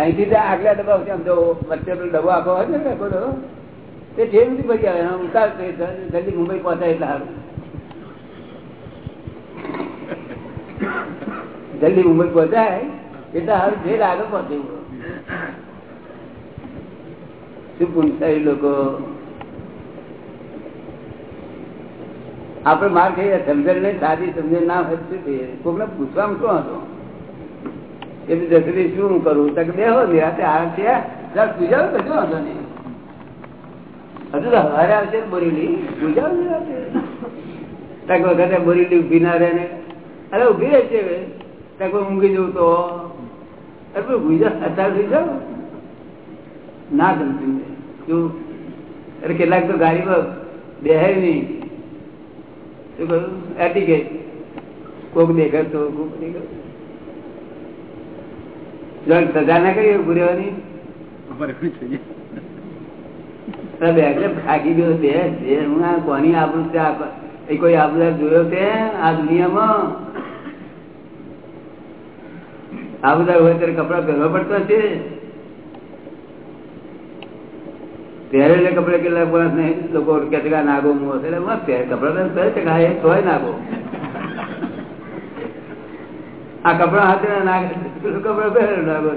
અહીંથી આગલા ડબ્બા આમ વચ્ચે ડબ્બો આખો હોય ને બોલો તે જે સુધી ભરી આવે ઉતાર જલ્દી મુંબઈ પહોંચાય એટલે સારું. જલ્દી મુંબઈ પહોંચાય એટલે સારું, જે આગળ પહોંચે. શું પૂછાય લોકો? આપડે માર કહીએ સમજણ નહીં, સાદી સમજણ ના હોય શું કહીએ? કોકને પૂછવામાં શું હતો? એટલે જસરી શું કરું? તક બે હો નિરાતે આ છે જરા પૂજાવ વાંધો નહીં. હજુ તો હવારે આવશે ને બોરીલી તક વખતે બોરીલી ઊભી ના રહે ને. અરે ઊભી રહે છે તક ઊંઘી જવું તો? અરે પૂજા અત્યારે થઈ જાવ ના ગમતું શું અરે કેટલાક તો ગાડીમાં બેહે નહીં. શું કહ્યું? ગઈ. કોક દેખાતો કોક દેખાતો સજા ના કરી ગુરેવાની થાકી ગયો બે હું આ કોની આપણું કોઈ આપણે જોયો છે આ દુનિયામાં? આ બધા હોય ત્યારે કપડા પહેરવા પડતા છે? પહેરેલા કપડા કેટલાક વર્ષ નહીં લોકો કે નાગો મુવો એટલે કપડા પહેરે છે નાગો. આ કપડા હાથે કપડા પહેરે નાગો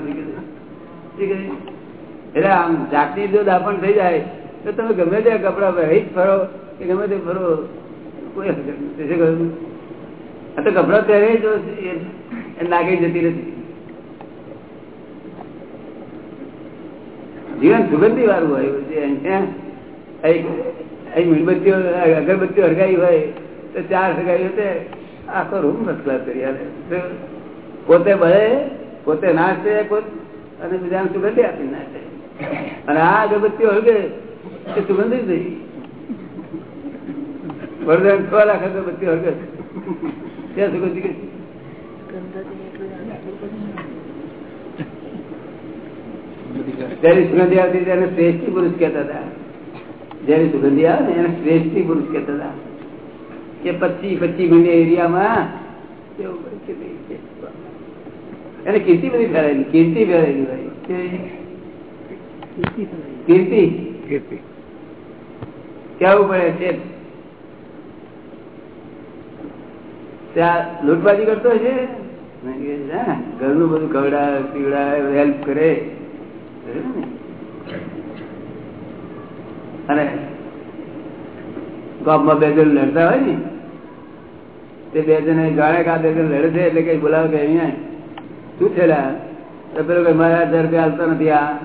એટલે આમ જાતની જો દાપણ થઈ જાય, તો તમે ગમે તે કપડા પહેરી જ ફરો, કે ગમે તે ફરો. કોઈ આ તો કપડા પહેરે જો નાગી જતી નથી. જીવન સુગંધી વાળું હોય મીણબત્તીઓ, અગરબત્તીઓ હરગાઈ હોય, તો ચાર હરગાઈ હોય આખો રૂમ મસલા કરી પોતે ભરે, પોતે નાચે અને બીજા સુગંધી આપી નાચે અને આ અગરબત્તી હરગે એ સુગંધી થઈ વરદાન છ લાખ અગરબત્તી હરગે ત્યાં સુગંધી કઈ જયારે સુગંધી આવતી તેને શ્રેષ્ઠી પુરુષ કહેતા હતા. જયારે સુગંધી આવે ને એને શ્રેષ્ઠી પુરુષ કહેતા હતા. કે પચીસ પચીસ મહિને એરિયામાં એને કીર્તિ બધી ફેરાયેલી કીર્તિ ફેરાયેલી ભાઈ. કીર્તિ? કીર્તિ. કેવું પડે છે. ત્યાં લૂંટબાજી કરતો છે? ઘરનું બધું ખવડાવે પીવડાવે હેલ્પ કરે. અને ગામમાં બે જણ લડતા હોય ને તે બે જણ જાણે કે આ બે જણ લડે છે એટલે કઈ બોલાવે કે અહીંયા શું છે તો પેલો કે મારા હજાર રૂપિયા હાલતો નથી આ.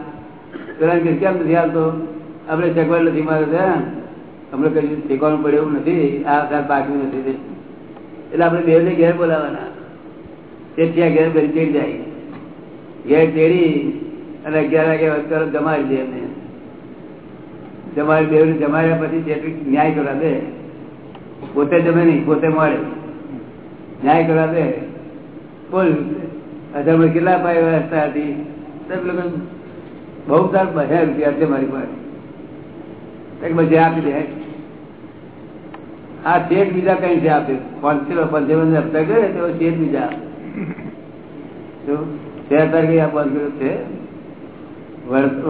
પેલા કેમ નથી હાલતો? આપણે ચકવાડ નથી મારે હમણાં કઈ શીખવાનું પડે એવું નથી. આ વખત બાકી નથી એટલે આપણે બે ને ઘેર બોલાવાના તે ત્યાં ઘેર ભરી ચડી જાય. ઘેર ચડી અને અગિયાર વાગે વસ્તુ જમાડી દે એમને. જમાડી બે જમાડ્યા પછી જેટલી ન્યાય કરવા દે. પોતે જમે નહીં, પોતે મળે. ન્યાય કરવા દે. બોલ. હજારમાં કેટલા પાય વ્યવસ્થા હતી? બહુ સાર બધા રૂપિયા છે મારી પાસે. બધી આપી દે આ શેઠ બીજા કઈ છે આપે? પંચો પંચાવન હપ્તા કરે, તો શેઠ બીજા શેર તારીખે આ બંધ કર્યો છે?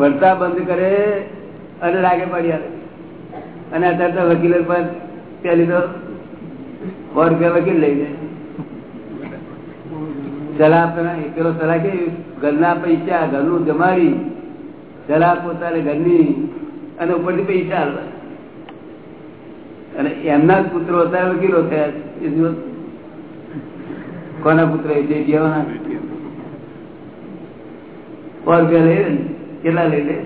વળતા બંધ કરે અને લાગે પડ્યા અને અત્યારે તો વકીલ પણ પેલી તો સો રૂપિયા વકીલ લઈ જાય. સલાહ પેલો સલાહ કે ઘરના પૈસા ઘરનું જમાડી સલાહ પોતાને ઘરની અને ઉપરથી પૈસા અને એમના જ પુત્રો અત્યારે વકીલો થયા કોના પુત્ર? એ જેવાના સો રૂપિયા લઈ લે કેટલા લઈ લે?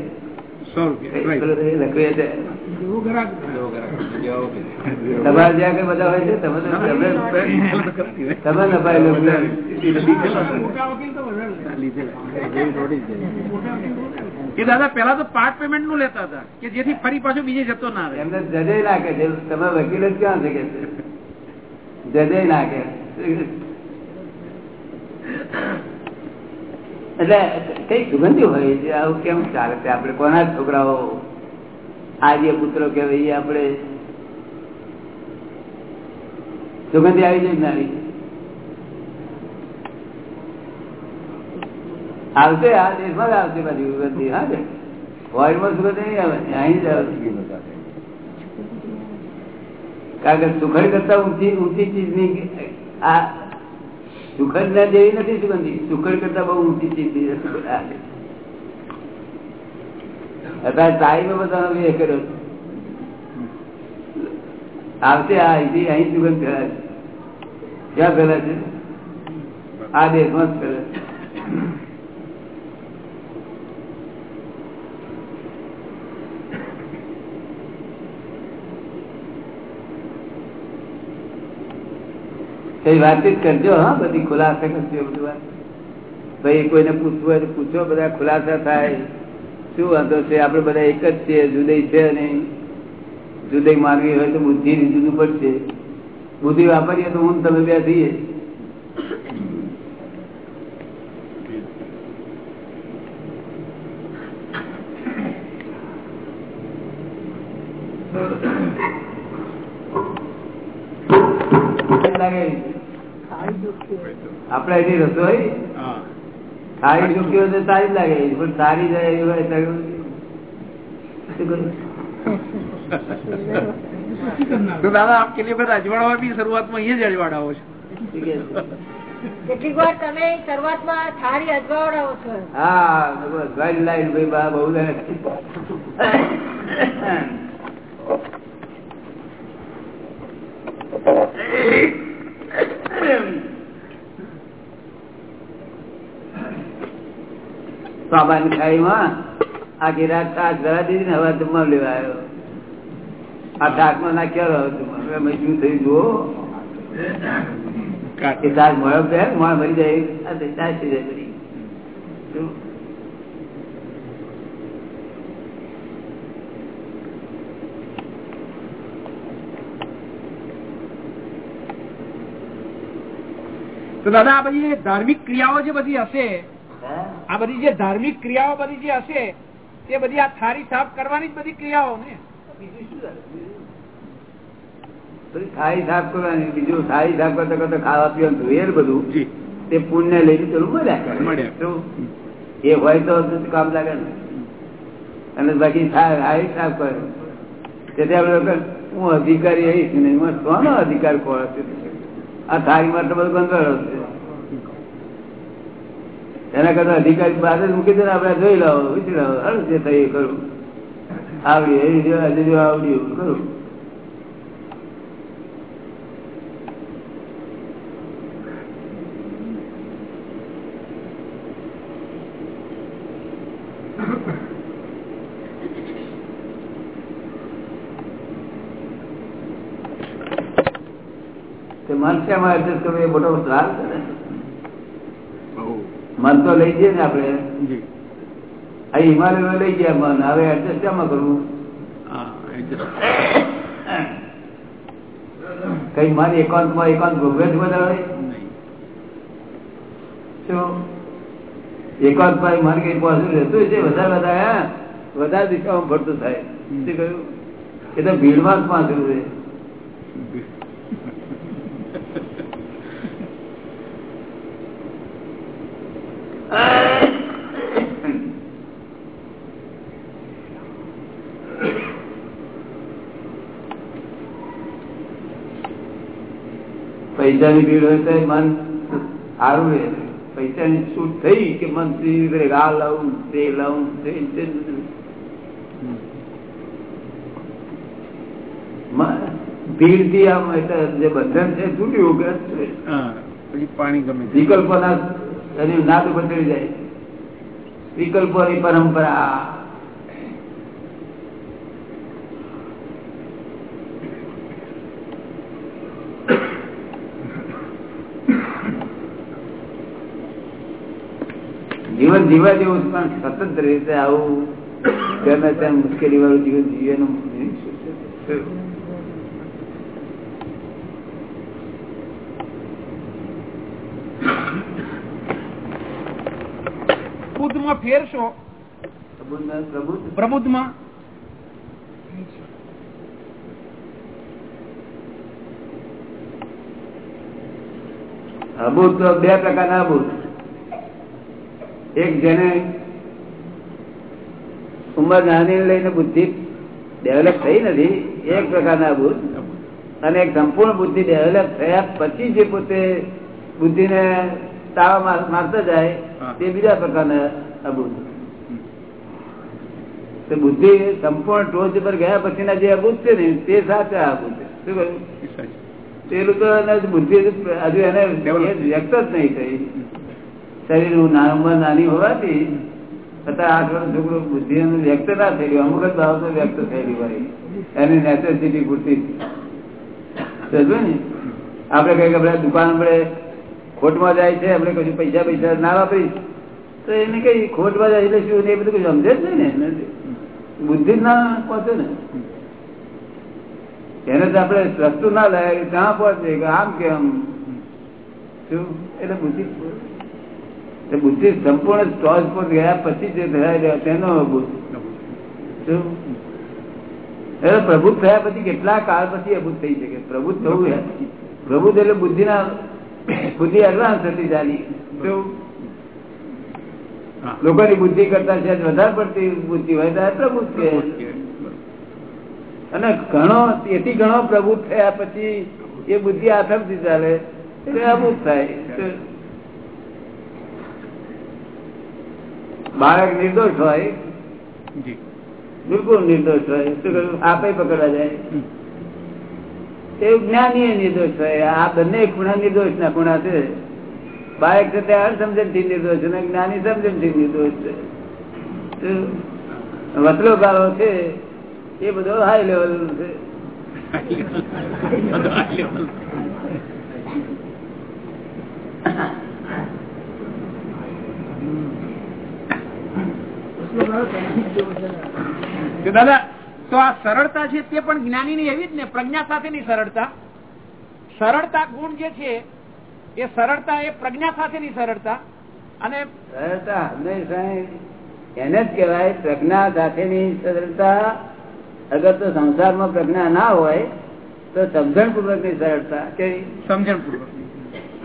સો રૂપિયા તમારે જ્યાં કઈ બધા હોય છે તમે તમે દાદા પેલા તો પાર્ટ પેમેન્ટનું લેતા હતા કે જેથી ફરી પાછું બીજે જતો ના રહે. એમને જજે નાખે છે. તમે વકીલ જ ક્યાં છે કે જજે નાખે એટલે કઈ સુગંધી હોય? છે આવું કેમ ચાલે છે? આપડે કોના છોકરાઓ આર્ય પુત્રો કેવાય આપણે સુગંધી આવી જાય નારી આવશે, આ દેશમાં જ આવશે પાછી સુગંધી, હા ને વર્લ્ડમાં સુગંધ નહીં આવે, અહીં જ આવે. કારણ કે સુખડ કરતા ઊંચી ઊંચી ચીજની આ સુખડ ના જેવી નથી સુગંધી. સુખડ કરતા બહુ ઊંચી ચીજ અત્યારે આવશે અહીં સુગંધ ફેલાય ક્યાં ફેલાય છે? આ દેશમાં જ ફેલાય કઈ વાતચીત કરજો, હા, બધી ખુલાસા કરજો બધું વાત. ભાઈ કોઈને પૂછવું હોય તો પૂછો, બધા ખુલાસા થાય. શું વાંધો છે? આપડે બધા એક જ છીએ, જુદાઈ છે નહીં. જુદાઈ માનવી હોય તો બુદ્ધિ જુદું પડશે. બુદ્ધિ વાપરીએ તો હું તમે બે થઈએ. આપડે એની રસોઈ? સારી ચૂકી હોય તો સારી જ લાગે પણ સારી જાય એવી હોય તો દાદા આપ કેટલી વખત અજવાળવા બી શરૂઆતમાં અહીંયા જ અજવાળાવો છો? કેટલીક વાર તમે શરૂઆતમાં થાળી અજવાવડાવો છો. હા બસ લાઈન ભાઈ બા બહુ દર સામાન ખાઈમાં? આ ગિરાક શાક ધરા દીધી ને હવે જમવા લેવા આવ્યો. આ શાકમાં નાખ્યો શું થયું જુઓ. તો દાદા, આ ધાર્મિક ક્રિયાઓ જે બધી હશે? આ બધી જે ધાર્મિક ક્રિયાઓ બધી જે હશે તે બધી આ થારી સાફ કરવાની જ બધી ક્રિયાઓ ને. બીજું શું થાય? બધી થાળી સાફ કરવાની બીજું થાળી સાફ કરતા કરતા ખાવા પીવાનું જોઈએ બધું. તે પુણ્ય લઈને પેલું મળ્યા કરે. એ હોય તો કામ લાગે ને. અને બાકી થાળી સાફ કરે. તેથી આપણે હું અધિકારી આવીશ નહીં હું કોનો અધિકાર કોણ હશે? આ થાળી માટે બધું ગંદવાડો છે એના કરતા અધિકારી જ મૂકી દે આપડે જોઈ લાવો વિચી લાવો હળ જે થઈ કરું. આવડી એ હજી આવડ્યું કરું મન શેમાં એડજસ્ટ કરવું, એ મોટો સવાલ ને મન તો લઈ જઈએ ને આપણે. જી. અહીં હિમાલયમાં લઈ ગયા મન. હવે એડજસ્ટ શેમાં કરવું? કઈ મન એકાંતમાં એકાંત ભોગવે જ બધા. શું? એકાંત ભાઈ મન કઈ પાછું રહેતું છે વધારે વધારે વધારે દિશામાં ભરતું થાય. શું કહ્યું? એ તો ભીડમાં જ પાછું પૈસાની ભીડ હોય તો મન સારું રહે. પૈસાની છૂટ થઈ કે મન સીધી આ લાવું તે લઉં તે ભીડથી આમ જે બંધન છે છૂટ્યું કે પાણી ગમે તે. વિકલ્પોના એની નાદ બદલી જાય. વિકલ્પોની પરંપરા. જીવન જીવા પણ સ્વતંત્ર રીતે આવું ગમે તેમ મુશ્કેલી વાળું જીવન જીવવાનું પ્રબુદ્ધમાં ફેરશો. પ્રબુદ્ધ પ્રબુદ્ધ? પ્રબુદ્ધમાં. અબૂત બે પ્રકારના અબૂત એક જેને ઉંમર નાની લઈને બુદ્ધિ ડેવલપ થઈ નથી એક પ્રકારના બુદ્ધ અને એક સંપૂર્ણ બુદ્ધિ ડેવલપ થયા પછી જે પોતે બુદ્ધિને તાવા મારતા જાય તે બીજા પ્રકારના અબુદ્ધ બુદ્ધિ સંપૂર્ણ ટોચ પર ગયા પછીના જે અબુદ્ધ છે ને તે સાચા અબુદ્ધ છે. શું કહ્યું. પેલું તો બુદ્ધિ હજુ એને વ્યક્ત જ નહીં થઈ. શરીર ઉંમર નાની હોવાથી છતાં આઠ વર્ષ છોકરો બુદ્ધિ એનું વ્યક્ત ના થયેલું અમુક જ બાબતો વ્યક્ત થયેલી હોય. એની નેસેસિટી પૂરતી આપણે કઈ આપણે દુકાન આપણે ખોટમાં જાય છે, આપણે કશું પૈસા પૈસા ના વાપરી તો એને કઈ ખોટમાં જાય શું? એ બધું કઈ સમજે જ નહીં ને? બુદ્ધિ ના પહોંચે ને? એને તો આપણે સસ્તું ના લાગે ત્યાં પહોંચે? કે આમ કેમ શું? એટલે બુદ્ધિ બુદ્ધિ સંપૂર્ણ ટોચ પર ગયા પછી જે ધરાય રહ્યા તેનો પ્રભુત થયા પછી કેટલા કાળ પછી અભૂત થઈ શકે? પ્રભુત થવું એ પ્રભુત એટલે બુદ્ધિના બુદ્ધિ એડવાન્સ હતી જાની. લોકોની બુદ્ધિ કરતા છે વધારે પડતી બુદ્ધિ હોય ત્યારે પ્રભુત છે અને ઘણો એથી ઘણો પ્રભુ થયા પછી એ બુદ્ધિ આથમથી ચાલે એટલે અમુક થાય. બાળક નિર્દોષ હોય બિલકુલ નિર્દોષ હોય શું કહ્યું? આપે પકડવા જાય. એવું જ્ઞાની નિર્દોષ હોય. આ બંને ખૂણા નિર્દોષ ના ખૂણા છે. બાળક છે તે અણસમજણથી નિર્દોષ છે જ્ઞાની સમજણથી નિર્દોષ છે? વતલો ગાળો છે. એ બધો હાઈ લેવલ છે. તો દાદા તો આ સરળતા છે તે પણ જ્ઞાનીની એવી જ ને પ્રજ્ઞા સાથેની સરળતા. સરળતા ગુણ જે છે એ સરળતા એ પ્રજ્ઞા સાથેની સરળતા. અને સરળતા હંમેશા એને જ કહેવાય પ્રજ્ઞા સાથેની સરળતા. અગર તો સંસારમાં પ્રજ્ઞા ના હોય તો સમજણ પૂર્વકની સરળતા કેવી? સમજણ પૂર્વક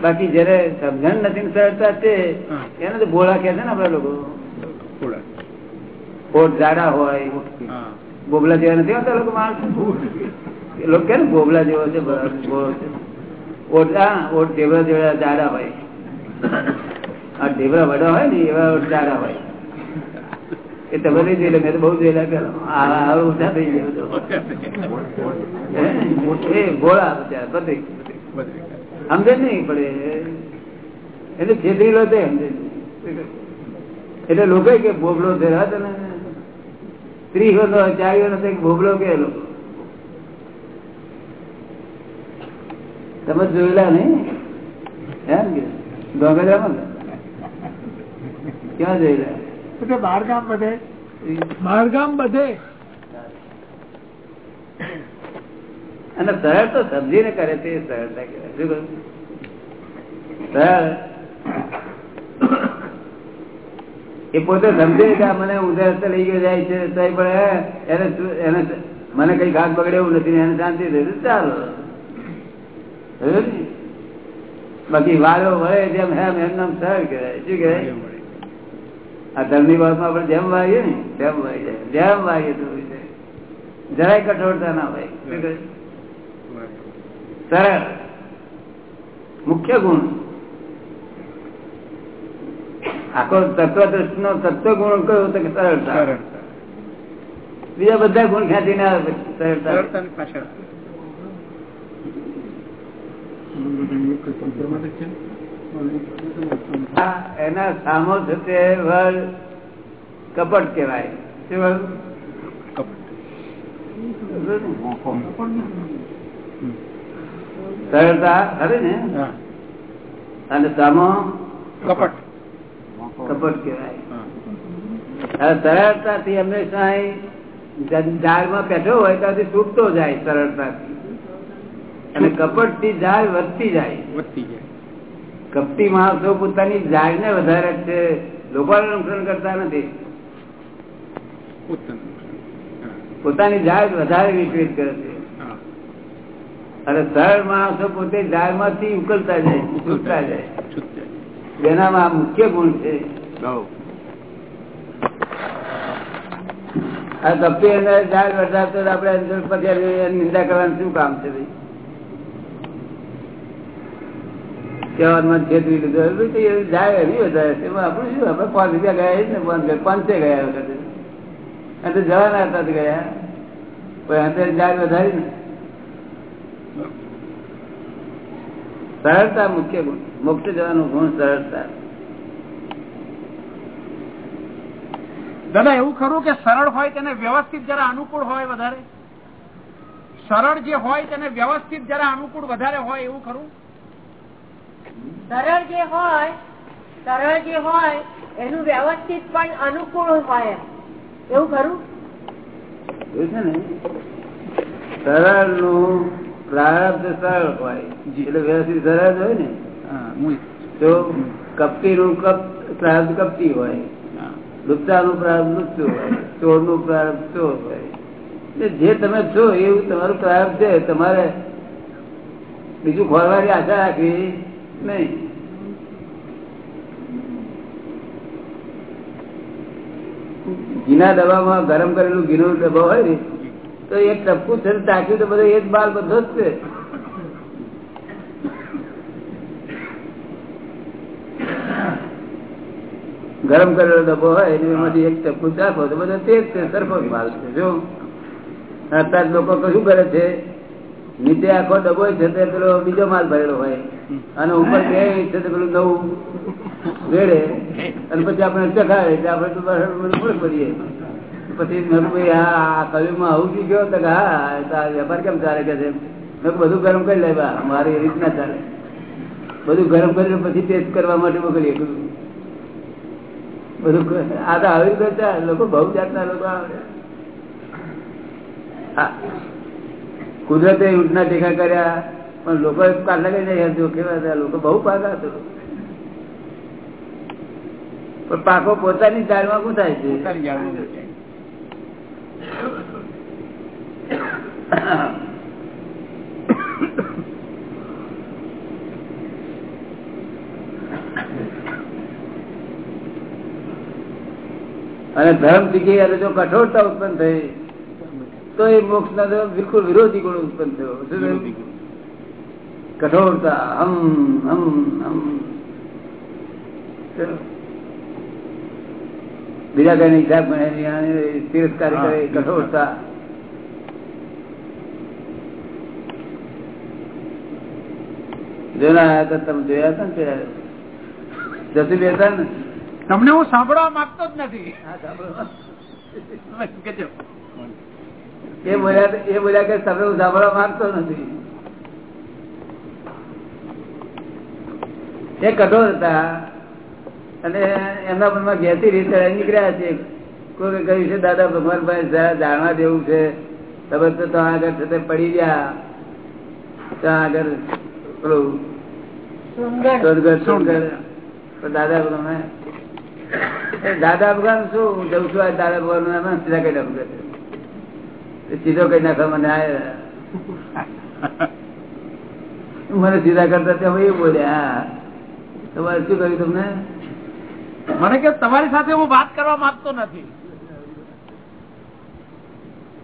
બાકી જયારે સમજણ નથી સરળતા છે હા. એને તો ભોળા કે છે ને આપડા લોકો. થોડા પોટ જાડા હોય બોબલા જેવા નથી હોતા લોકો માણસ? લોકો કે બોબલા જેવો છે? બોબલો ઓટ ઢેબરા જેવા જાડા હોય. આ ઢેબરા વડા હોય ને એવા ઓટ જાડા હોય. એ તમે નહીં જોયેલા મેં તો બહુ જોયેલા પેલા આ ઊંધા થઈ ગયા એ ભોળા બિચારા, સમજે નહીં પડે. એટલે છેતરી લો તે સમજે એટલે લોકો કે બોબલો ધેરા તને ત્રીસ હતો ચાર હતો બોબલો કે તમે જોયેલા નહીં એમ કે. ને? ક્યાં જોયેલા? બધે બહારગામ બધે. બહારગામ બધે. અને સરળ તો સમજીને કરે તે સરળતા કહેવાય. શું? સરળ. એ પોતે સમજે કે મને ઉધર રસ્તે લઈ ગયો જાય છે તો પણ એને એને મને કઈ ઘાટ બગડે એવું નથી એને શાંતિ થઈ ચાલો. બાકી વાળો વળે જેમ હેમ એમ નામ સરળ કહેવાય. શું કહેવાય? આ ધર્મની બાબતમાં આપણે જેમ વાગીએ ને તેમ વાગી જાય. જેમ વાગીએ તો જરાય કઠોરતા ના હોય. સરળ મુખ્ય ગુણ. આખો તત્વ દ્રષ્ટિ નો તત્વ ગુણ કયો તો કે સરળતા. બીજા બધા ગુણ ખેંચીને આવે સરળતા. એના સામો તે વર કપટ કેવાય શું સરળતા. ખરી ને? અને સામો? કપટ. કપટ કહેવાય. સરળતાથી હંમેશા ઝાડમાં બેઠો હોય ત્યાંથી તૂટતો જાય સરળતાથી. અને કપટથી ઝાડ વધતી જાય. વધતી જાય. કપટી માણસો પોતાની ઝાડ ને વધારે છે. લોકોને નુકસાન કરતા નથી. પોતાની ઝાડ વધારે વિકૃત કરે છે. અને સરળ માણસો પોતે ઝાડમાંથી ઉકલતા જાય ઉકલતા જાય. જેનામાં આ મુખ્ય ગુણ છે. આ તપ્પી અંદર ચાર વરસાદ તો આપડે અંદર પછી નિંદા કરવાનું શું કામ છે ભાઈ? કહેવામાં છેતરી વધારે આપણું શું? આપણે પાંચ રૂપિયા ગયા જ ને પાંચ પાંચે ગયા વખતે. અને જવાના હતા ગયા. પછી અંદર જાય વધારી ને. સરળતા મુખ્ય ગુણ. મોક્ષ જવાનું ગુણ સરળતા. દાદા એવું ખરું કે સરળ હોય તેને વ્યવસ્થિત જરા અનુકૂળ હોય વધારે? સરળ જે હોય તેને વ્યવસ્થિત જરા અનુકૂળ વધારે હોય એવું ખરું? સરળ જે હોય સરળ જે હોય એનું વ્યવસ્થિત પણ અનુકૂળ હોય. એવું ખરું? છે ને? સરળનું પ્રારબ્ધ સરળ હોય એટલે વ્યવસ્થિત સરળ હોય ને? તો કપટી નું કપ પ્રાર્થ કપટી હોય. લુપ્તા નું પ્રાર્થ લુપ્તું હોય. ચોરનું પ્રાર્થ ચોર હોય. જે તમે છો એવું તમારું પ્રાર્થ છે. તમારે બીજું ખોરવાની આશા રાખવી નહીં. ઘીના ડબ્બામાં ગરમ કરેલું ઘીનો ડબ્બો હોય ને તો એક ટપકું છે તાક્યું તો બધો એ જ બાલ બધો જ છે. ગરમ કરેલો ડબ્બો હોય એમાંથી એક ટપકું ચાખો તો બધો તે જ સરખો જ માલ છે જો. અત્યારે લોકો કશું કરે છે? નીચે આખો ડબ્બો છે તે પેલો બીજો માલ ભરેલો હોય. અને ઉપર બે છે તે પેલું નવું વેડે. અને પછી આપણે ચખાવે એટલે આપણે તો પડીએ પછી મેં ભાઈ આ આ કવિમાં આવું થઈ ગયો. તો હા વેપાર કેમ ચાલે કે છે? મેં બધું ગરમ કરી લેવા મારી રીતના ચાલે. બધું ગરમ કરીને પછી ટેસ્ટ કરવા માટે મોકલીએ. બધું આ તો આવી રીતે લોકો બહુ જાતના લોકો. કુદરતે ઊંટના ટેકા કર્યા પણ લોકો કાઢલા કઈ નહીં હજુ કેવા લોકો બહુ પાકા હતો. પણ પાકો પોતાની જાળમાં થાય છે પોતાની જાળમાં છે. અને ધર્મ શીખી અને જો કઠોરતા ઉત્પન્ન થઈ તો એ મોક્ષ ના બિલકુલ વિરોધી ગુણ ઉત્પન્ન થયો. કઠોરતા હમ હમ હમ. બીજા કઈ હિસાબ ગણે તિરસ્કાર કરે કઠોરતા. હતા તમે જોયા હતા ને જતી બેસા ને? તમને હું સાંભળવા માંગતો જ નથી. એ બોલ્યા એ બોલ્યા કે તમે હું સાંભળવા માંગતો નથી. એ કઠોર હતા. અને એમના મનમાં ઘેતી રીતે નીકળ્યા છે. કોઈ કહ્યું છે દાદા ભગવાનભાઈ જરા જાણવા જેવું છે. તમે તો ત્યાં આગળ છે તે પડી ગયા. ત્યાં આગળ પેલું દાદા એ દાદા ભગવાન શું? હું જઉં છું દાદા ભગવાન સીધા કઈ નાખું સીધો કઈ નાખો મને મને સીધા કરતા ત્યાં એ બોલ્યા તમારે શું કહ્યું તમને? મને કે તમારી સાથે હું વાત કરવા માંગતો નથી.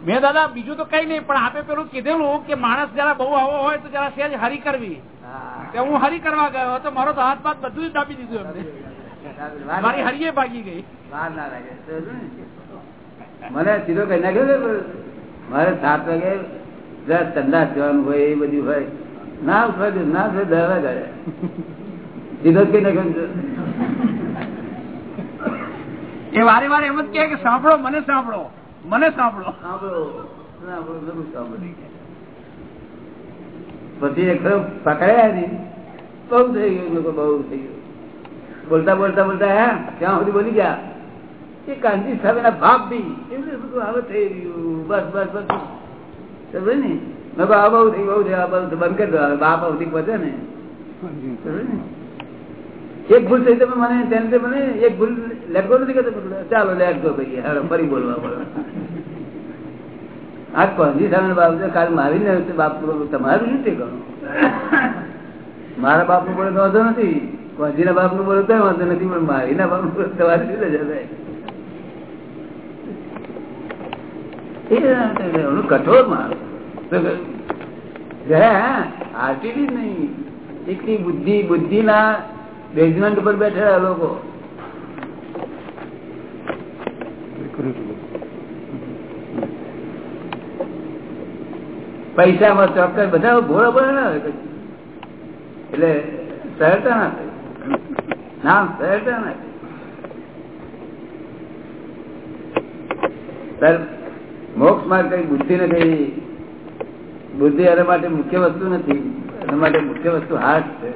મેં દાદા બીજું તો કઈ નહીં પણ આપે પેલું કીધેલું કે માણસ જરા બહુ આવો હોય તો જરા સેજ હરી કરવી. હા. હું હરી કરવા ગયો તો મારો તો હાથ પાથ બધું જ દાબી દીધું મારી હરીએ ભાગી ગઈ. વાર ના લાગે. મને સીધો કહી નાખ્યો મારે સાત વાગે સંદાસ જવાનું હોય એ બધું હોય. ના ઉઠવા ના ઉઠવા દસ વાગે સીધો જ કઈ નાખ્યો એ વારે વારે એમ જ કહે કે સાંભળો મને સાંભળો મને સાંભળો. સાંભળો. પછી એક વખત પકડાયા નહીં. બહુ થઈ ગયું લોકો બહુ થઈ ગયું. બોલતા બોલતા બોલતા, હે? ત્યાં સુધી બોલી ગયા. એ કાંતિ સાહેબ ભાગ બી. એમને બધું આવે થઈ રહ્યું. બસ બસ બસ. સમજે ને? મેં આ બહુ થઈ બહુ થઈ આ બંધ કરી દો. બાપ અવધી પહોંચે ને. એક ભૂલ થઈ તમે મને તેને તે મને એક ભૂલ લેટકો નથી કરતો. ચાલો લેટકો કહીએ હાલો ફરી બોલવા પડે. આ કોંજી સામે બાપ છે. કાલ મારી ને બાપ તમારું શું તે મારા બાપનું કોઈ વાંધો નથી. કોંજી બાપનું બોલતા વાંધો નથી, પણ મારી ના બાપનું બોલતા શું રજા થાય કઠોર પૈસામાં ચોક્કસ બધા ભોળા પડે ને. એટલે સરળતા ના થાય. ના સરળતા ના. થાય સર મોક્ષમાં કઈ બુદ્ધિ નથી. બુદ્ધિ એના માટે મુખ્ય વસ્તુ નથી. એના માટે મુખ્ય વસ્તુ હાથ છે.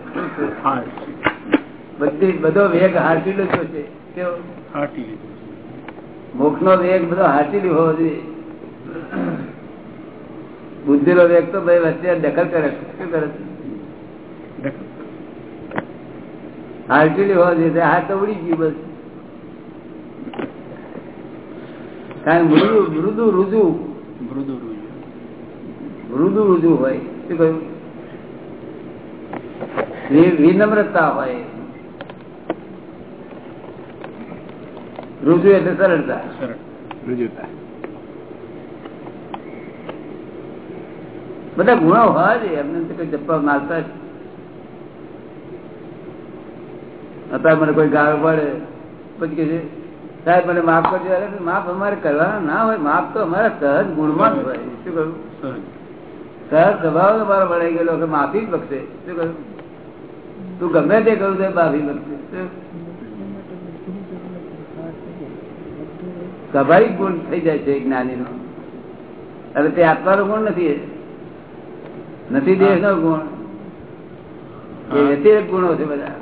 બધી બધો વેગ હાર્ટીલો લીધો છે. કેવો? મોક્ષ નો વેગ બધો હાર્ટીલી હોવો જોઈએ બુદ્ધિ નો વેગ તો ભાઈ વચ્ચે દખલ કરે શું કરે છે? હાર્ટીલી હોવા જોઈએ હાથ તો ઉડી ગયું બસ. કારણ મૃદુ મૃદુ રુજુ. મૃદુ રુજુ. હોય શું કહ્યું? વિનમ્રતા હોય. રુજુ એટલે સરળતા. બધા ગુણો હોય એમને કઈ જપ્પા મારતા જ અત્યારે મને કોઈ ગાળો પડે. પછી કે સાહેબ મને માફ કરજો અરે માફ અમારે કરવાના ના હોય માફ તો અમારા સહજ ગુણમાં જ હોય. શું કહ્યું? સહજ. સ્વભાવ અમારો વળાઈ ગયેલો કે માફી જ બક્ષે. શું કહ્યું? તું ગમે તે કરું તે માફી શું? સ્વાભાવિક ગુણ થઈ જાય છે જ્ઞાની નો અરે તે આત્માનો ગુણ નથી. નથી દેહ નો ગુણ. એ વ્યતિરેક ગુણો છે બધા.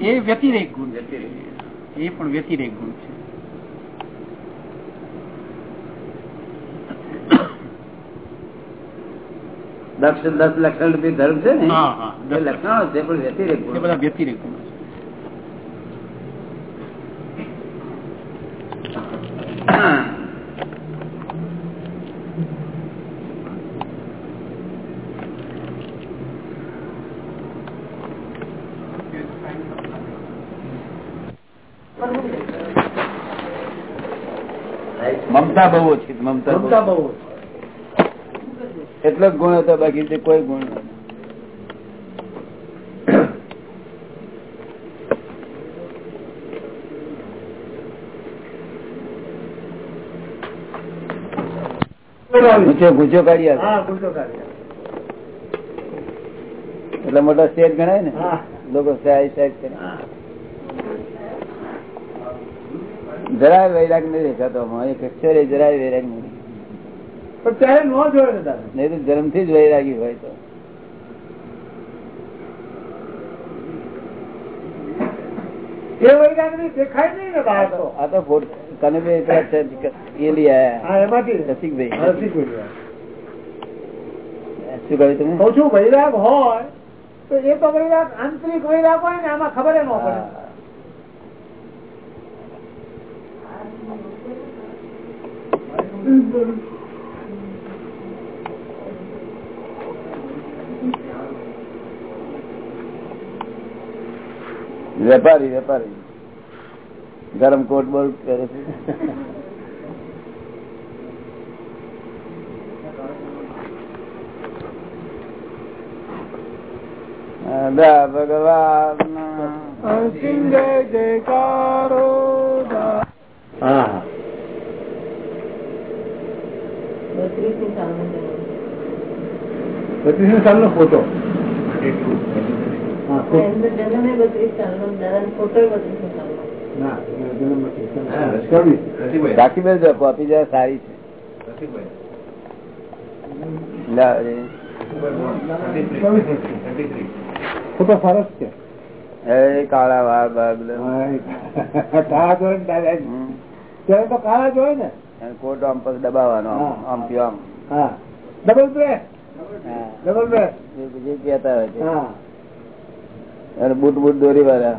એ વ્યતિરેક ગુણ એ પણ વ્યતિરેક ગુણ છે. દક્ષ દસ લક્ષણ રૂપી ધર્મ છે ને. લક્ષણો છે પણ વ્યતિરેક ગુણ બધા વ્યતિરેક ગુણ છે મમતા બહુ ઓછી છે, મમતા બહુ. એટલો જ ગુણ હતો બાકી કોઈ ગુણ ગુજો કાઢી એટલા મોટા સ્ટેજ ગણાય ને? લોકો સાહેબ સાહેબ કરે જરાય વૈરાગ નહીં દેખાતો જરાય વૈરાગ નહીં પણ ન જોયો ને દાદા નહીં તો જન્મથી જ વૈરાગી હોય તો. એ વૈરાગની દેખાય નહીં ને બહાર તો આ તો ફોટ કને બે છે, એ લઈ આયા. હા એમાંથી. રસિકભાઈ. રસિકભાઈ. શું કહ્યું તમે? કહું છું વૈરાગ હોય તો એ તો વૈરાગ આંતરિક વૈરાગ હોય ને આમાં ખબર ન પડે. વેપારી વેપારી. ગરમ કોટ બોલ કરે છે. ભગવાન જય જયકારો. દા. હા. બત્રીસ સાલ નો ફોટો સારી છે. કાળા વાળ બાગ જ. તો કાળા જોડે ને. કોટ આમ પછી દબાવવાનો આમ, હા. Double brake. હા. Double brake. એ કહેતા હોય છે. હા. અને બુટ બુટ દોરી વાળા.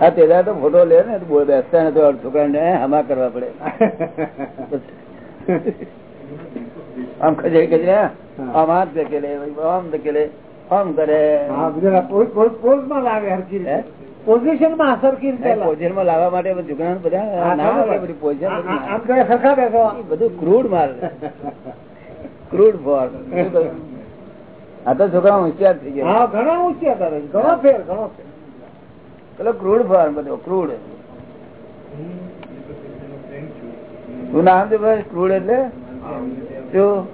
હા તેદાર તો ફોટો લે ને બેસતા ને તો છોકરાને હમા કરવા પડે. આમ ખજે ખજે આમ હાથ ધકેલે આમ ધકેલે આમ કરે. પોઝ પોઝ પોઝમાં લાગે પોઝિશનમાં સરખી રીતે. પોઝિશનમાં લાવવા માટે જુગણા બધા ના આવે પોઝિશન આમ સરખા બેસો. બધું ક્રૂડ માલ. ક્રૂડ ફોર્મ આ તો છોકરા હોશિયાર થઈ ગયા. ઘણા હોશિયાર કરે ઘણો ફેર ઘણો ફેર. પેલો ક્રૂડ ફોર્મ બધો ક્રૂડ. તું નામ છે ભાઈ ક્રૂડ એટલે? શું?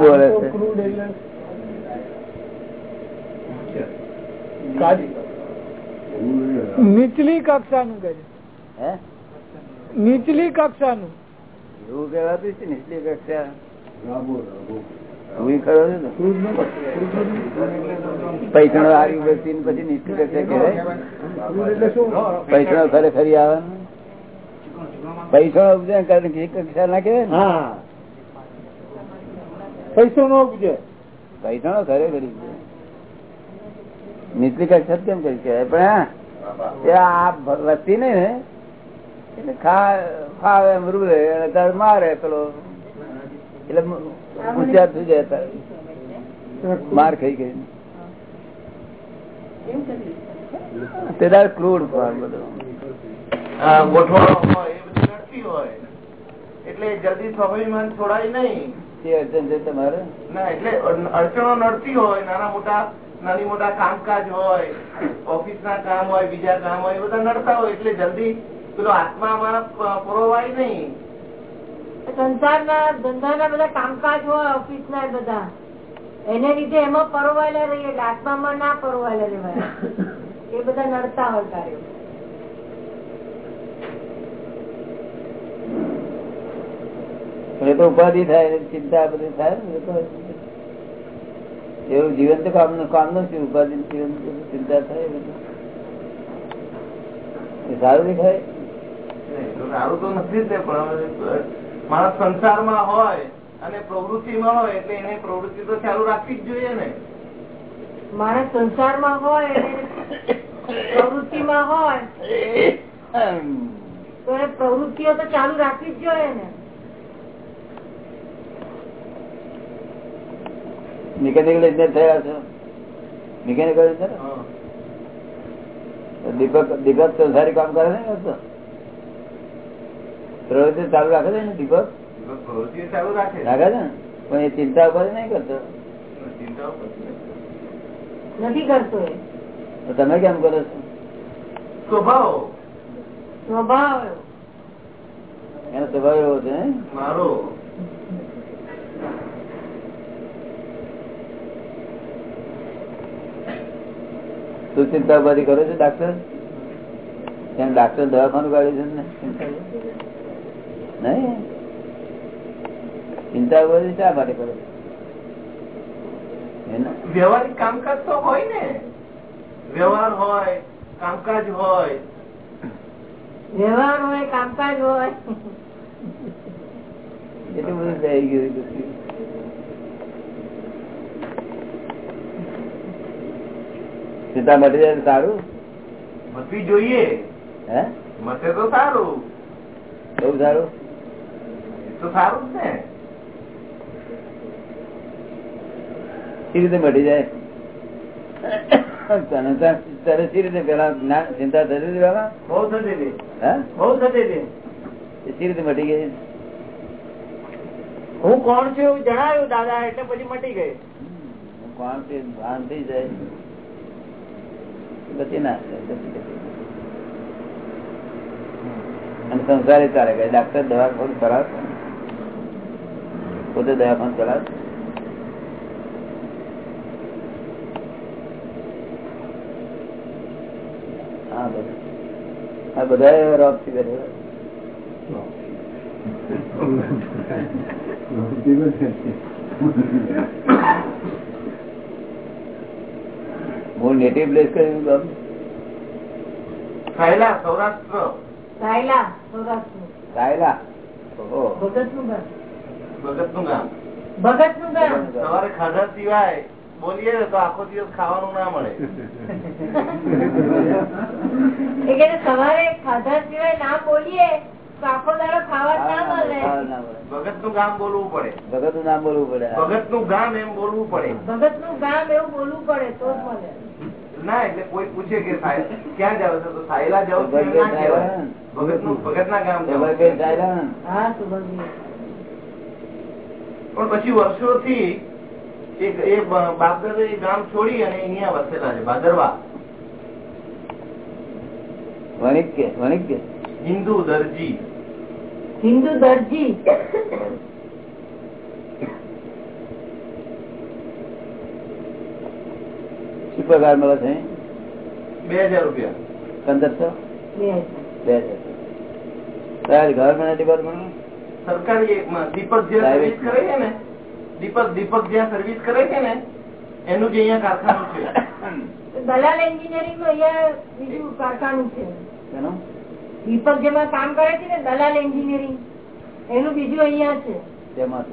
બોલે છે? ક્રૂડ એટલે નીચલી કક્ષાનું કહે નીચલી કક્ષાનું. એવું કહેવાતું છે ને એટલી કક્ષા હું ખરો છું ને? પૈસા હારી વ્યક્તિ ને પછી નીચલી કક્ષા કહેવાય? પૈસણો ખરેખરી આવે ને પૈસા ઉપજે કારણ કે કક્ષા ના કહેવાય ને? પૈસો નો ઉપજે. પૈસા ખરેખરી છે નીચલી કક્ષા કેમ કરી કહેવાય? પણ હા આ વસ્તી નહીં ને એટલે ખાવે એમ અને તાર મારે પેલો એટલે ગુજરાત થઈ જાય તાર. માર ખાઈ ગઈ તે તાર ક્રૂડ ફોર્મ બધું. ગોઠવાળો હોય એ બધી નડતી હોય. એટલે જલ્દી સ્વાભાવિક છોડાય નહીં. તે અડચણ છે તમારે? ના એટલે અડચણો નડતી હોય નાના મોટા નાની મોટા કામકાજ હોય ઓફિસ ના કામ હોય બીજા કામ હોય એ બધા નડતા હોય એટલે જલ્દી પેલો આત્મામાં પ- પરોવાય નહીં. સંસારના ધંધાના બધા કામકાજ હોય ઓફિસ ના બધા. એને લીધે એમાં પરોવાયેલા રહીએ એટલે આત્મામાં ના પરોવાયેલા રહેવાય. એ બધા નડતા હોય કાર્યો. એ તો ઉપાધિ થાય ચિંતા બધી થાય ને તો એવું જીવન તો કામ કામ નથી ઉપાધિ જીવન ચિંતા થાય બધું. એ સારું દેખાય? નહીં, તો તો નથી જ ને પણ માણસ સંસારમાં હોય અને પ્રવૃત્તિમાં હોય એટલે એને પ્રવૃત્તિ તો ચાલુ રાખવી જ જોઈએ ને. માણસ સંસારમાં હોય પ્રવૃત્તિમાં હોય તો એ પ્રવૃત્તિઓ તો ચાલુ રાખવી જ જોઈએ ને. મિકેનિકલ ઇન્જિનિયર થયા છો? મિકેનિકલ ઇન્જિનિયર દીપક દીપક સંસારી કામ કરે ને? પ્રવૃત્તિ ચાલુ રાખે છે ને દીપક? રાખે છે. ને? પણ એ ચિંતા ઉપર નહીં કરતો? નથી. કરતો તમે કેમ કરો છો? સ્વભાવ. સ્વભાવ એનો સ્વભાવ એવો છે મારો. તું ચિંતા ઉપાધિ કરો છો ડાક્ટર ત્યાં ડાક્ટર દવાખાનું કાઢ્યું છે ને? ચિંતા નહીં. ચિંતા કરે શા માટે કરો? વ્યવહારિક કામકાજ તો હોય ને. વ્યવહાર હોય કામકાજ હોય. વ્યવહાર હોય કામકાજ હોય. એટલું બધું થઈ ગયું મટી જાય સારું? મટવી જોઈએ. હે? મતે તો સારું. બઉ સારું? તો સારું જ ને. સી રીતે મટી જાય. હે? એ હું કોણ છું એવું જણાવ્યું દાદા એટલે પછી મટી ગઈ. કોણ છે ભાન થઈ જાય. પછી ના. અને સંસારે ચાલે ગયા ડાક્ટર દવા ને? પોતે દવાખાનું ચલાવશે હા બધા આ બધા રોગથી બેઠેલા. નેટિવ પ્લેસ ગામ સૌરાષ્ટ્ર સૌરાષ્ટ્રનું. કાયલા ઓહો. ભગતનું ગામ ભગતનું ગામ. ભગતનું ગામ? સવારે ખાધા સિવાય બોલીએ તો આખો દિવસ ખાવાનું ના મળે. સવારે ખાધા સિવાય ના બોલીએ ના ના. ભગત ભગતનું ગામ બોલવું પડે. ભગતનું નામ બોલવું પડે ભગતનું ગામ એમ બોલવું પડે. ભગતનું ગામ એવું બોલવું પડે તો ના એટલે કોઈ પૂછે કે ક્યાં જાવ છો? તો સાયલા જાવ ભગત ના. ભગતનું ભગત ના ગામ જાવ ભગત કઈ ચાલ્યા ને? હા સુભગી પણ પછી વર્ષોથી એક એ એ ગામ છોડી અને અહીંયા વસેલા છે ભાદરવા વણિક કે વણિક કે? હિન્દુ દરજી. હિન્દુ દરજી? શું પગાર મળે છે? બે હજાર રૂપિયા. પંદરસો? બે બે હજાર. ગવર્મેન્ટ ડિપાર્ટમેન્ટ સરકારી દીપક જ્યાં સર્વિસ કરે છે ને દીપક દીપક જ્યાં સર્વિસ કરે છે ને એનું જે અહીંયા કારખાનું છે. દલાલ એન્જિનિયરિંગનું અહીંયા બીજું કારખાનું છે. દીપક જેમાં કામ કરે છે ને દલાલ એન્જિનિયરિંગ એનું બીજું અહીંયા છે. તેમાં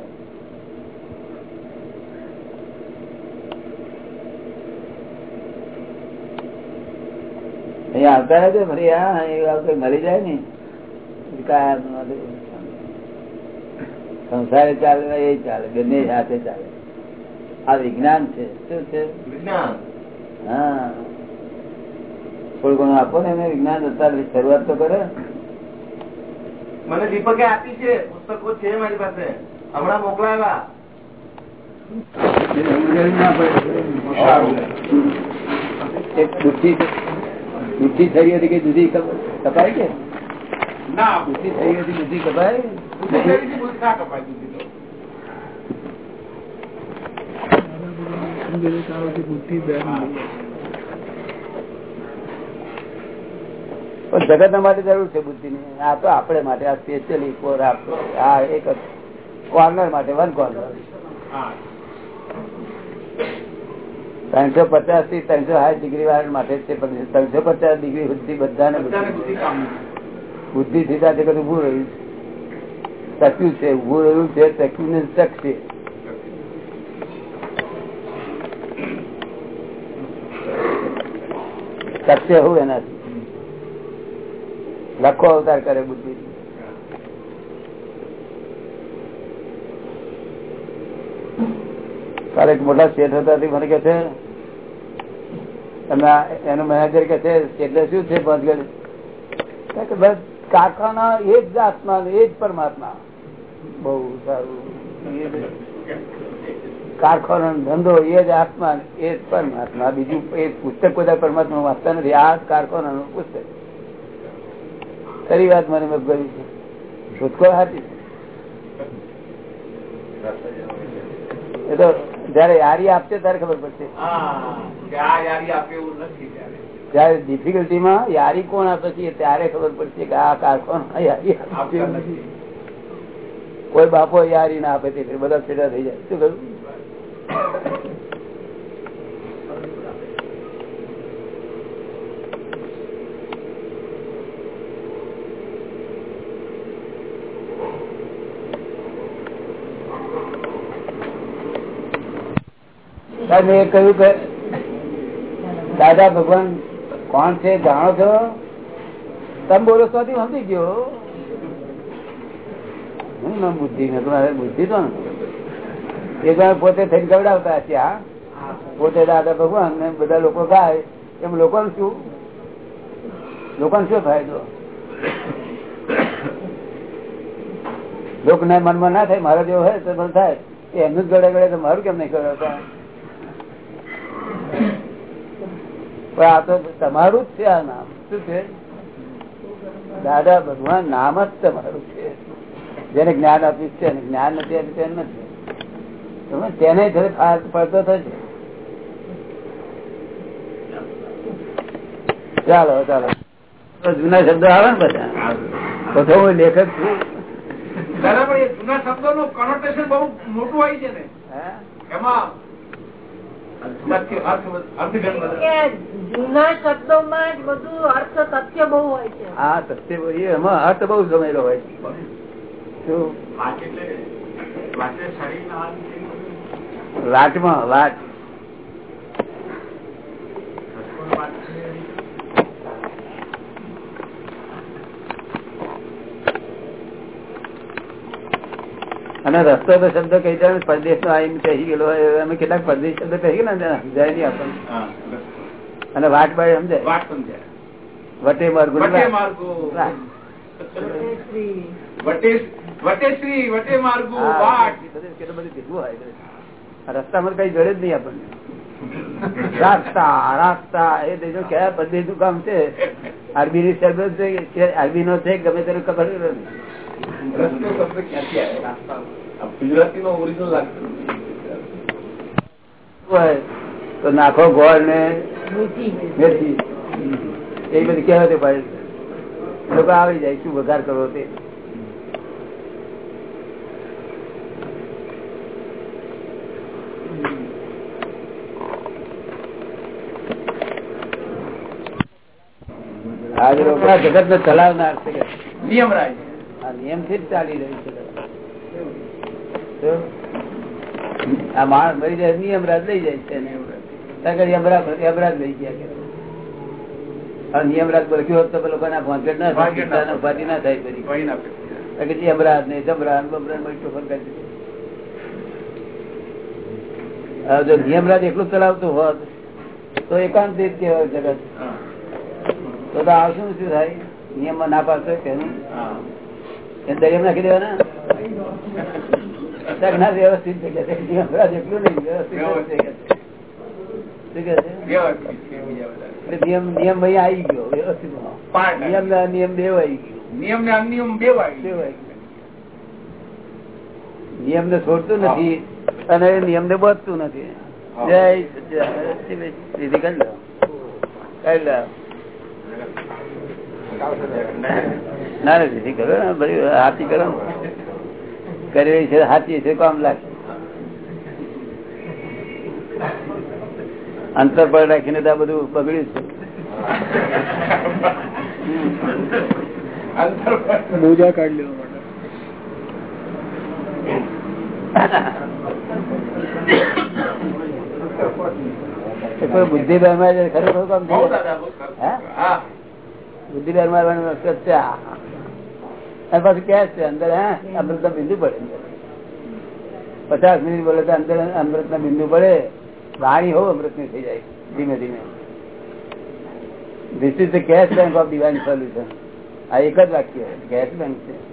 અહીંયા આવતા હશે ફરી હા એ કઈ મળી જાય ને. સંસારે ચાલે એ ચાલે બંને સાથે ચાલે. આ વિજ્ઞાન છે. શું છે? વિજ્ઞાન. હા. થોડું ઘણું આપો ને એને વિજ્ઞાન અત્યારે શરૂઆત તો કરે. મને દીપકે આપી છે પુસ્તકો છે મારી પાસે. હમણાં મોકલાયેલા એક દુઃખી દુઃખી થઈ હતી કે દૂધી કપાય કે ના દુઃખી થઈ હતી દૂધી કપાય? બુદ્ધિ ના કપાય બુદ્ધિ તો. જગત માટે જરૂર છે બુદ્ધિ ની આ તો આપણે માટે આ સ્પેશિયલી ફોર આ એક કોર્નર માટે વન કોર્નર હા. ત્રણસો પચાસથી ત્રણસો સાઠ ડિગ્રી વાળા માટે છે ત્રણસો પચાસ ડિગ્રી સુધી બધાને બધાને બુદ્ધિ બુદ્ધિ થી સાથે બધું ઉભું રહ્યું ટક્યું છે ઉભું રહ્યું છે ટક્યું ને શક્ય હું એનાથી? લખો અવતાર કરે બુદ્ધિ. કાલે એક મોટા શેઠ હતા મને કે છે એનો મેનેજર કે છે એટલે શું છે પંચગઢ કે બસ. કાકાના એ જ આત્મા એ જ પરમાત્મા. બહુ સારું. કારખાનો ધંધો એ જ આત્મા એ જ પરમાત્મા. બીજું એ પુસ્તક બધા પરમાત્મા વાંચતા નથી. આ કારખાના નું પુસ્તક. ખરી વાત મને મત કરી છે. શોધખોળ હતી એ તો જયારે યારી આપશે ત્યારે ખબર પડશે. યારી આપે એવું નથી ત્યારે જયારે ડિફિકલ્ટી માં યારી કોણ આપે છે ત્યારે ખબર પડશે કે આ કાર. નથી. કોઈ બાપો યારી ના આપે તે બધા છેડા થઈ જાય. શું કરું સાહેબ, મેં કહ્યું કે દાદા ભગવાન કોણ છે જાણો છો? તમે બોલો તો સમજી ગયો. બુદ્ધિ બુદ્ધિ તો એ તમે પોતે થઈને ગવડાવતા ત્યાં પોતે દાદા ભગવાન ને બધા લોકો ગાય. એમ લોકોને શું? લોકોને શું ફાયદો લોકના મનમાં ના થાય, મારા જેવો હોય તો થાય. એમનું જ ગળે ગળે તો મારું કેમ નહીં ગળાવતા? પણ આ તો તમારું જ છે આ નામ. શું છે? દાદા ભગવાન નામ જ તમારું છે. જેને જ્ઞાન આપ્યું છે અને જ્ઞાન નથી આપ્યું તેને નથી. તેને પડતો થશે. ચાલો ચાલો. જૂના શબ્દો આવે ને બધા? તો તો હું લેખક છું. દાદા પણ એ જૂના શબ્દો નું કનોટેશન બહુ મોટું હોય છે ને. એમાં સત્ય, અર્થમાં જૂના જ બધું અર્થ સત્ય બહુ હોય છે. આ સત્ય એમાં અર્થ બહુ સમયેલો હોય છે. શું? વાચ એટલે વાચે શરીરના હાથ છે. લાટમાં લાટ રસકોણ વાચ છે. અને રસ્તો તો શબ્દ કહી દે પરદેશ નો આવીને કહી ગયેલો અમે કેટલાક પરદેશ શબ્દ કહી ગયા ને સમજાય નહીં આપણને. અને વાટ બાય સમજાય? વાટ સમજાય. વટે માર્ગો બધું બધું. રસ્તામાં કઈ જોડે જ નહીં આપણને. રાસ્તા રાસ્તા એ દેશો કયા નું કામ છે. અરબી ની શબ્દ છે અરબી નો છે ગમે તેને ખબર નથી ગુજરાતી નો ઓરિજિનલ લાગતું તો નાખો ગોળ ને મેથી. એ બધી કહેવાય ભાઈ. લોકો આવી જાય શું વઘાર કરો તે. જગત ને ચલાવનાર છે નિયમ રાજ આ નિયમથી જ ચાલી રહ્યું છે. આ માણસ મરી જાય ની અમરાજ લઈ જાય છે લઈ ગયા કે. નિયમ હોત તો ના ના ઉપાધિ ના થાય ના કે ને ટોફર કરી દીધી. જો નિયમરાજ એકલું ચલાવતું હોત તો એકાંત કેવાય જગત. તો આવશું શું થાય? નિયમમાં ના પાસે તેનું હા. એ દરિયામાં નાખી દેવાના? સગના વ્યવસ્થિત થઈ ગયા છે. નહીં વ્યવસ્થિત થઈ ગયા છે. નિયમ નિયમ ભાઈ આવી ગયો વ્યવસ્થિત નિયમ ના નિયમ બે આવી ગયો. નિયમ ને અનિયમ વાય આવી નિયમ ને છોડતું નથી અને નિયમ ને બચતું નથી. જય. સીધી કરી લો. કરી લો. ના દીદી સીધી કરો ને બધી હાથી કરો ને. કરી છે સાચી છે કોમ લાગે? અંતર પર રાખીને તો આ બધું બગડ્યું છે. મોજા કાઢી લેવા માટે. બુદ્ધિ બેમાર ખરું કામ બુદ્ધિ બેમાર પાછું કે અંદર બિંદુ પડે. પચાસ મિનિટ બોલે તો અંદર અમૃત ના બિંદુ પડે. વાણી હોવ અમૃતની થઈ જાય, ધીમે ધીમે. This is the cash bank of divine solution આ એક જ વાક્ય કેશ બેંક છે.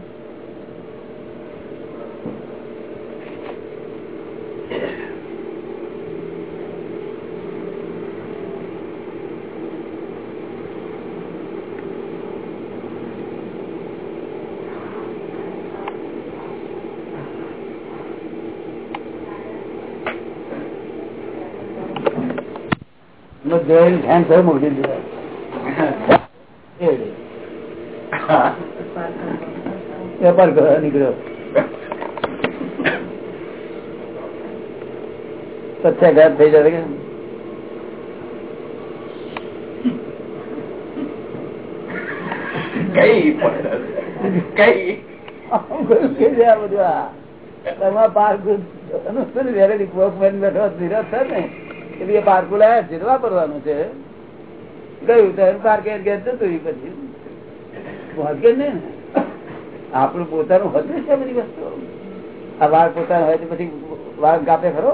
નો ધ્યાન થયું મોટી દીધા. વેપાર કરવા નીકળ્યો. સત્યાઘાત થઈ જશે કે? કઈ કઈ? તમારા પાર્ક અનુસર વેરેલી કોકમેન બેઠો નિરાશ થાય ને. કે એ પારકું લાયા છે વાપરવાનું છે, ગયું તો જતું પછી આપણું પોતાનું હતું છે બધી વસ્તુ આ વાળ પોતાનું હોય તો પછી વાળ કાપે ખરો.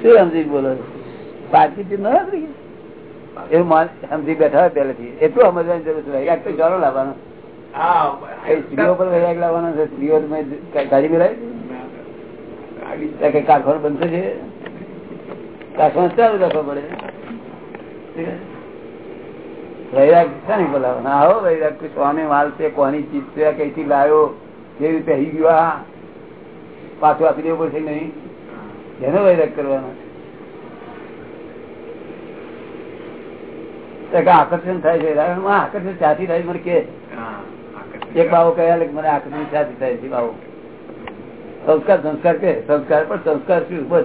શું સમજી બોલો ચીજ ન હતી? એવું માન સમજી બેઠા હોય પેલેથી એટલું સમજવાની જરૂર છે. વૈરાગ તો ચાલો લાવવાનો. સ્ત્રીઓ પર વૈરાગ લાવવાનો છે. સ્ત્રીઓ તો મેં ગાડી મિલાય ગાડી કારખાનું બનશે છે કારખાનું ચાલુ રાખવો પડે. વૈરાગ શાની બોલાવવાનો આવો વૈરાગ કોને માલ છે કોની ચીજ છે કઈથી લાવ્યો કેવી રીતે ગયો આ પાછું આપી દેવું પડશે નહીં? એનો વૈરાગ કરવાનો છે કે આકર્ષણ થાય છે. આકર્ષણ ચાથી થાય મને કે એક બાબુ કહ્યા મને આકર્ષણ ચાથી થાય છે. બાબુ. સંસ્કાર સંસ્કાર કે? સંસ્કાર પણ સંસ્કાર શું? બસ.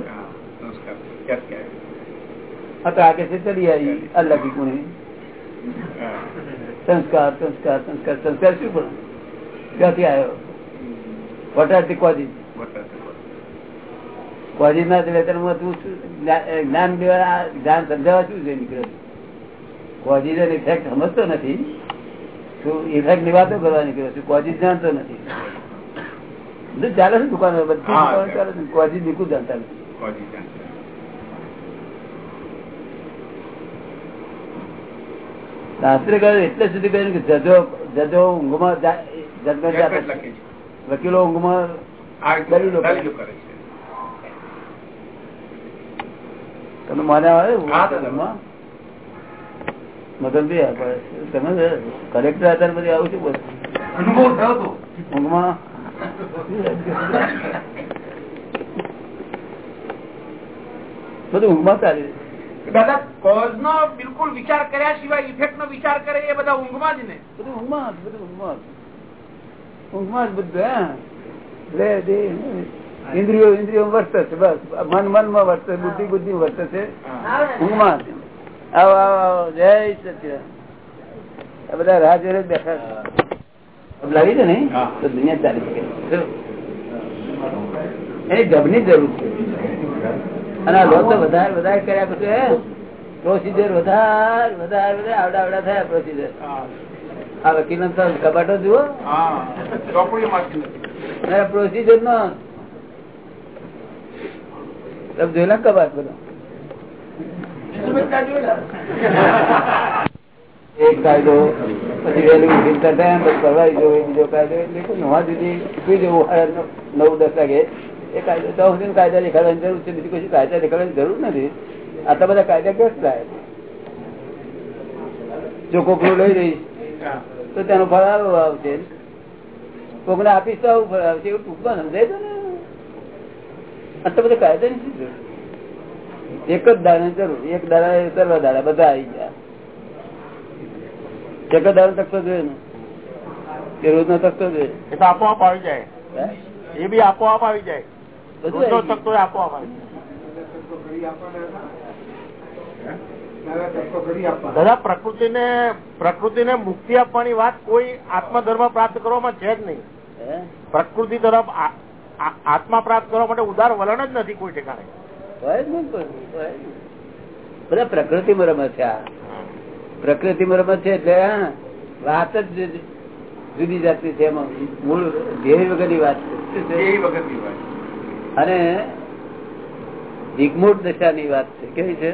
હા, તો આગે છે ચડી આવી. અલ્લાહ સંસ્કાર સંસ્કાર સંસ્કાર. સંસ્કાર શું પણ? ક્યાંથી આવ્યો? વોટ આર ધી કોઝિસ ના કોઝિના વેતનમાં તું જ્ઞાન દેવા જ્ઞાન સમજાવવા શું છે? નીકળે કોઝિઝ ઇફેક્ટ સમજતો નથી તું ઇફેક્ટની વાતો કરવા નીકળ્યો છું કોઝિઝ જાણતો નથી. બધું ચાલે છે દુકાનો બધી દુકાનો ચાલે. છે. કોઝિઝ નીકળું જાણતા નથી. શાસ્ત્રે કહ્યું એટલે સુધી કહ્યું કે જજો જજો ઊંઘમાં વકીલો ઊંઘમાં દલીલો કરે. તમે મને આવે. ઊંઘમાં? આપણે તમે કલેક્ટર આધાર પછી આવું છું બોલ અનુભવ થયો હતો ઊંઘમાં? બધું ઊંઘમાં ચાલે દાદા કોઝ નો બિલકુલ વિચાર કર્યા સિવાય ઇફેક્ટ નો વિચાર કરે એ બધા ઊંઘમાં જ ને. બધું ઊંઘમાં બધું ઊંઘમાં. ઊંઘમાં જ બધું ઇન્દ્રિયો ઇન્દ્રિયો વર્તે છે બસ. મન મનમાં વર્તે બુદ્ધિ બુદ્ધિ વર્તે છે. ઊંઘમાં. આવો આવો આવો. જય સત્ય આ બધા રાહ જોઈ બેઠા છે. લાવી દે ને? તો દુનિયા ચાલી શકે. એની ગબની જરૂર છે. અને આ તો વધારે વધારે કર્યા પછી હે? પ્રોસીજર વધારે વધારે વધારે આવડા આવડા થયા પ્રોસીજર આ વકીલ કબાટો જુઓ. હા. પ્રોસીજર નો. તમે જોયેલા કબાટ બધો? એક કાયદો, પછી વહેલું ઉઠીને કરતા કરવાઈ જવો બીજો કાયદો એટલે નવા જુદી સુઈ જવું નવ દસ વાગે એ કાયદો તો સુધી કાયદા દેખાડવાની જરૂર છે, બીજી કોઈ કાયદા દેખાડવાની જરૂર નથી. આટલા બધા કાયદા કેસ થાય? જો કોકરો લઈ જઈશ તો તેનો ફળ આવો આવશે. કોકને આપીશ તો આવું ફળ આવશે, એવું ટૂંકમાં સમજાય છે ને? આટલા બધા કાયદા નથી જરૂર? એક જ દાડા જરૂર. એક દાડા સર્વ દાડા બધા આવી ગયા. એક જ દાડો તકતો જોઈએ ને. કે રોજ નો તકતો જોઈએ એ તો આપોઆપ આવી જાય. એ બી આપોઆપ આવી જાય. બધું. તકતો આપોઆપ આવી જાય. દાદા પ્રકૃતિને પ્રકૃતિને મુક્તિ આપવાની વાત કોઈ આત્મધર્મ પ્રાપ્ત કરવામાં છે જ નહીં. પ્રકૃતિ તરફ આત્મા પ્રાપ્ત કરવા માટે ઉદાર વલણ જ નથી કોઈ ઠેકાણે. હોય પ્રકૃતિ માં. બધા રમત છે આ. પ્રકૃતિમાં રમત છે એટલે વાત જ જુદી- જાતની છે એમાં. મૂળ ધ્યેય વગરની વાત છે. અને છે? દશા ની વાત છે. કેવી છે?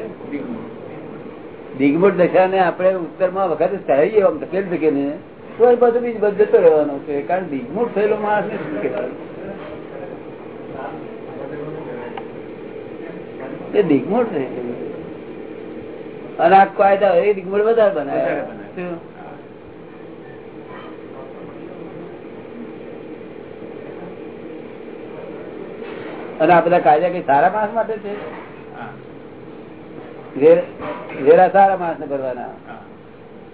દિગ્મૂઢ. દશા ને આપણે ઉત્તરમાં વખતે ચડાવીએ આમ ધકેલ ધકેલીને તો એ બધું બીજ બધું જતો રહેવાનો છે. કારણ દિગ્મૂઢ થયેલો માણસ ને શું કહેવાય? એ દિગ્મૂઢ છે. અને આ કાયદા એ દિગ્મૂઢ વધારે બનાવે? અને આ બધા કાયદા કઈ સારા માણસ માટે છે? વેર- સારા માણસ ને કરવાના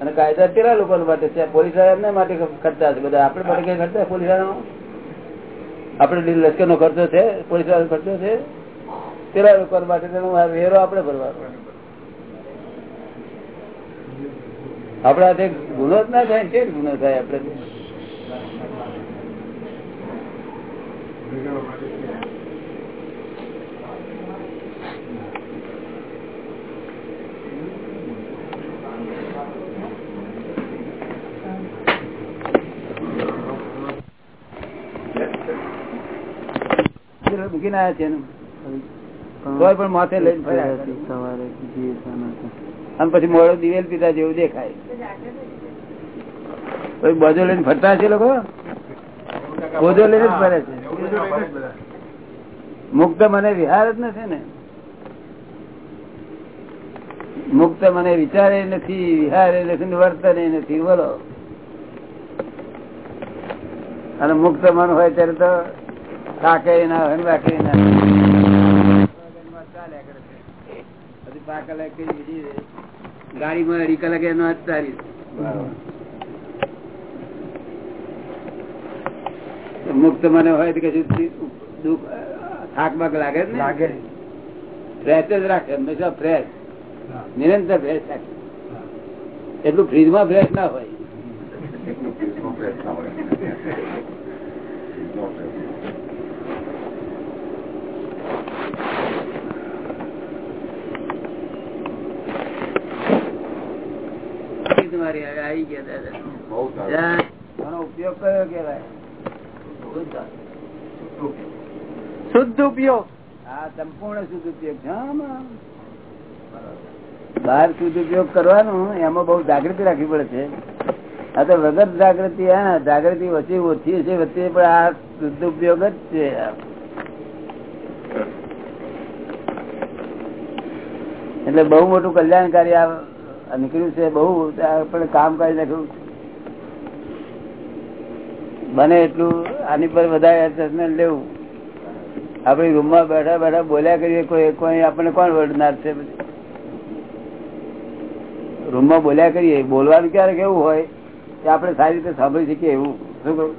અને કાયદા કેટલા લોકો માટે છે. પોલીસવાળા માટે ખર્ચા છે. બધા આપડે માટે કઈ ખર્ચા પોલીસ આપડે લશ્કર નો ખર્ચો છે? પોલીસ વાળાનો ખર્ચો છે? તેરા લોકો માટે તેનો વેરો આપડે ભરવાનો આપડે હાથે ગુનો જ ના થાય છે ગુનો થાય આપડે મૂકીને આવ્યા છે એનું. તોય પણ માથે લઈને ફર્યા અને પછી મોડો દિવેલ પીતા જેવું દેખાય. બોજો લઈને ફરતા છે લોકો? બોજો લઈને જ ફરે છે. મુક્ત મને વિહાર જ નથી ને. મુક્ત મને વિચારે નથી વિહારે નથી વર્તને નથી. બોલો. અને મુક્ત મન હોય ત્યારે તો થાકે ના હોય ને વાકે ના. ચાલ્યા કરે છે. હજી પાંચ કલાક કઈ બીજી ગાડીમાં અઢી કલાક એનો જ ચાલી મુક્ત મને હોય તો કશું દુઃખ થાક બાક લાગે ને? લાગે. ફ્રેશ જ રાખે હંમેશા ફ્રેશ નિરંતર ફ્રેશ રાખે. એટલું ફ્રીજમાં ફ્રેશ ના હોય. મારી આવે આવી ગયા દાદા. ઉપયોગ કયો કેવાય શુદ્ધ ઉપયોગ. હા સંપૂર્ણ શુદ્ધ ઉપયોગ છે બહાર શુદ્ધ ઉપયોગ કરવાનો એમાં બહુ જાગૃતિ રાખવી પડે છે. આ તો વગર જાગૃતિ હા જાગૃતિ વચ્ચે ઓછી છે વચ્ચે પણ આ શુદ્ધ ઉપયોગ જ છે. એટલે બહુ મોટું કલ્યાણકારી આ નીકળ્યું છે બહુ, પણ કામ કરી નાખ્યું. બને એટલું, આની પર વધારે એડજસ્ટમેન્ટ લેવું. આપણી રૂમમાં બેઠા બેઠા બોલ્યા કરીએ કોઈ કોઈ આપણને કોણ વડનાર છે રૂમમાં બોલ્યા કરીએ, બોલવાનું ક્યારે કેવું હોય? કે આપણે સારી રીતે સાંભળી શકીએ એવું. શું કહું?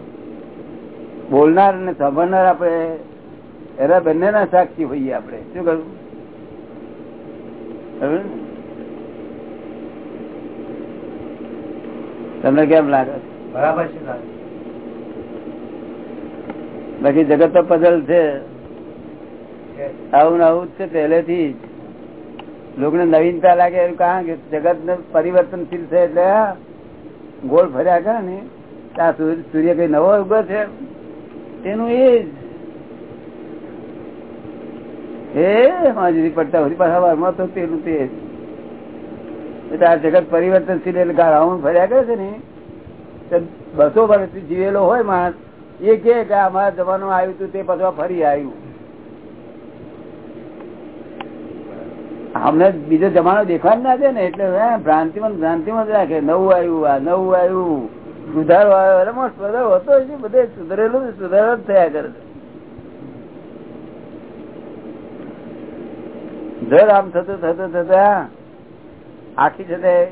બોલનાર અને સાંભળનાર આપણે, એના બંનેના સાક્ષી હોઈએ આપણે. શું કહ્યું ખબર ને? તમને કેમ લાગે? બરાબર છે બાકી જગત તો પઝલ છે. આવું આવું જ છે પહેલેથી જ. લોકોને નવીનતા લાગે એવું કારણ કે જગત ને પરિવર્તનશીલ છે એટલે ગોળ ફર્યા કરે ને ત્યાં સૂર્ય કઈ નવો ઊભો છે. તેનું એ જ. એ હાજરી પડતા હોય પાછા વારમાં તો તેનું તે જ. એટલે આ જગત પરિવર્તનશીલ એટલે રાઉન્ડ ફર્યા કરે છે ને બસો વર્ષથી જીવેલો હોય માણસ, એ કે અમારા જમાનું આવ્યું હતું તે પછી ફરી આવ્યું. અમને બીજો જમાનો દેખવા જ ના દે ને, એટલે ભ્રાંતિમાં ભ્રાંતિમાં જ રાખે, નવું આવ્યું, આ નવું આવ્યું, સુધારો આવ્યો અરે સુધારો હતો જ બધે સુધરેલું સુધારો જ થયા કરે છે. જર આમ થતું થતું, થતા આખી છે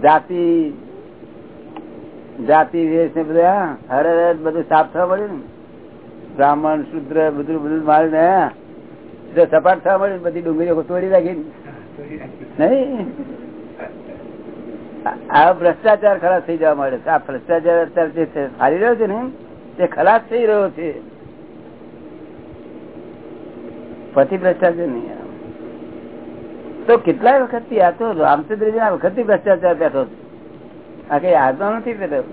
જાતિ જાતિ વેશ ને બધા હરે હરે બધું સાફ થવા મળ્યું બ્રાહ્મણ, શુદ્ર, બધું બધું ને સપાટ થવા મળ્યું બધી ડુંગળીઓ તોડી રાખી નહીં. આ- ભ્રષ્ટાચાર ખલાસ થઈ જવા મળે છે. આ ભ્રષ્ટાચાર અત્યારે જે ચાલી રહ્યો છે ને, તે ખલાસ થઈ રહ્યો છે. પછી ભ્રષ્ટાચાર નહીં. તો કેટલાય વખતથી આ તો રામચંદ્રજી ના વખતથી ભ્રષ્ટાચાર બેઠો આ કઈ આજનો નથી પેલો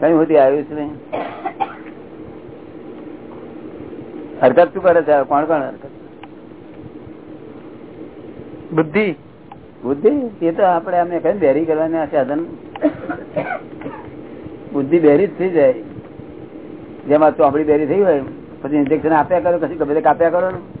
કઈ સુધી આવ્યું છે નહીં? હરકત શું કરે છે? કોણ કોણ હરકત? બુદ્ધિ? બુદ્ધિ? એ તો આપડે અમે કઈ બેરી કરવાના સાધન. બુદ્ધિ બેરી જ થઈ જાય. જેમાં ચોપડી બેરી થઈ હોય, પછી ઇન્જેક્શન આપ્યા કરો, પછી ગમે તે કાપ્યા કરો ને.